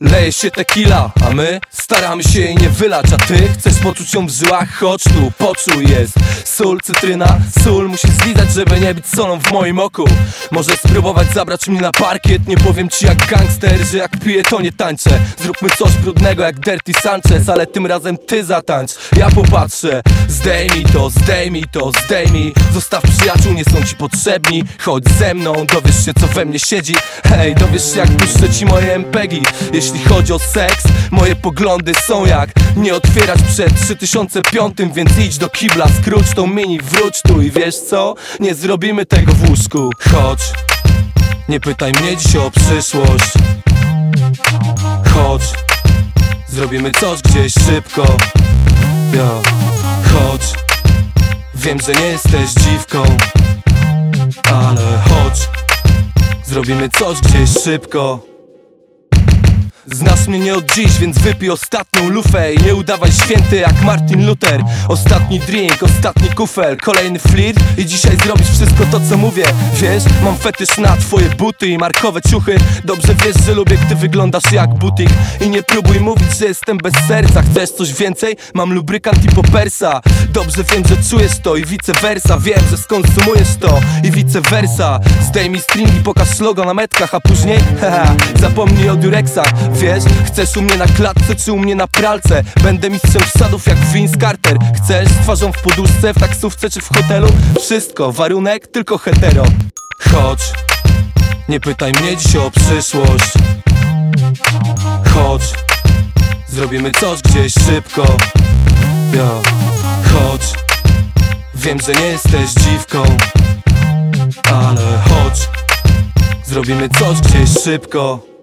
Leje się tequila, a my staramy się jej nie wylać. A ty chcesz poczuć ją w żyłach? Chodź tu, poczuj jest Sól, cytryna, sól musi zlizać, żeby nie być solą w moim oku. Możesz spróbować zabrać mnie na parkiet. Nie powiem ci jak gangster, że jak piję to nie tańczę. Zróbmy coś brudnego jak Dirty Sanchez Ale tym razem ty zatańcz, ja popatrzę. Zdejmij to, zdejmij to, zdejmij. Zostaw przyjaciół, nie są ci potrzebni. Chodź ze mną, dowiesz się co we mnie siedzi. Hej, dowiesz się jak puszczę ci moje MPEGi Jeśli chodzi o seks, moje poglądy są jak Nie otwierać przed 3005 Więc idź do kibla, skróć tą mini, wróć tu I wiesz co? Nie zrobimy tego w łóżku. Chodź, nie pytaj mnie dziś o przyszłość. Chodź, zrobimy coś gdzieś szybko. Yo, chodź. Wiem, że nie jesteś dziwką Ale chodź. Zrobimy coś gdzieś szybko Znasz mnie nie od dziś, więc wypij ostatnią lufę I nie udawaj święty jak Martin Luther. Ostatni drink, ostatni kufel Kolejny flirt i dzisiaj zrobisz wszystko to co mówię. Wiesz, mam fetysz na twoje buty i markowe ciuchy. Dobrze wiesz, że lubię gdy wyglądasz jak butik. I nie próbuj mówić, że jestem bez serca. Chcesz coś więcej? Mam lubrykant i popersa. Dobrze wiem, że czujesz to i vice versa. Wiem, że skonsumujesz to i vice versa. Zdejmij stringi, pokaż logo na metkach A później, haha, zapomnij o Durexach Wiesz, chcesz u mnie na klatce czy u mnie na pralce? Będę mistrzem wsadów jak Vince Carter. Chcesz z twarzą w poduszce, w taksówce czy w hotelu? Wszystko, warunek tylko hetero. Chodź, nie pytaj mnie dziś o przyszłość. Chodź, zrobimy coś gdzieś szybko. Yo, chodź, wiem, że nie jesteś dziwką Ale chodź, zrobimy coś gdzieś szybko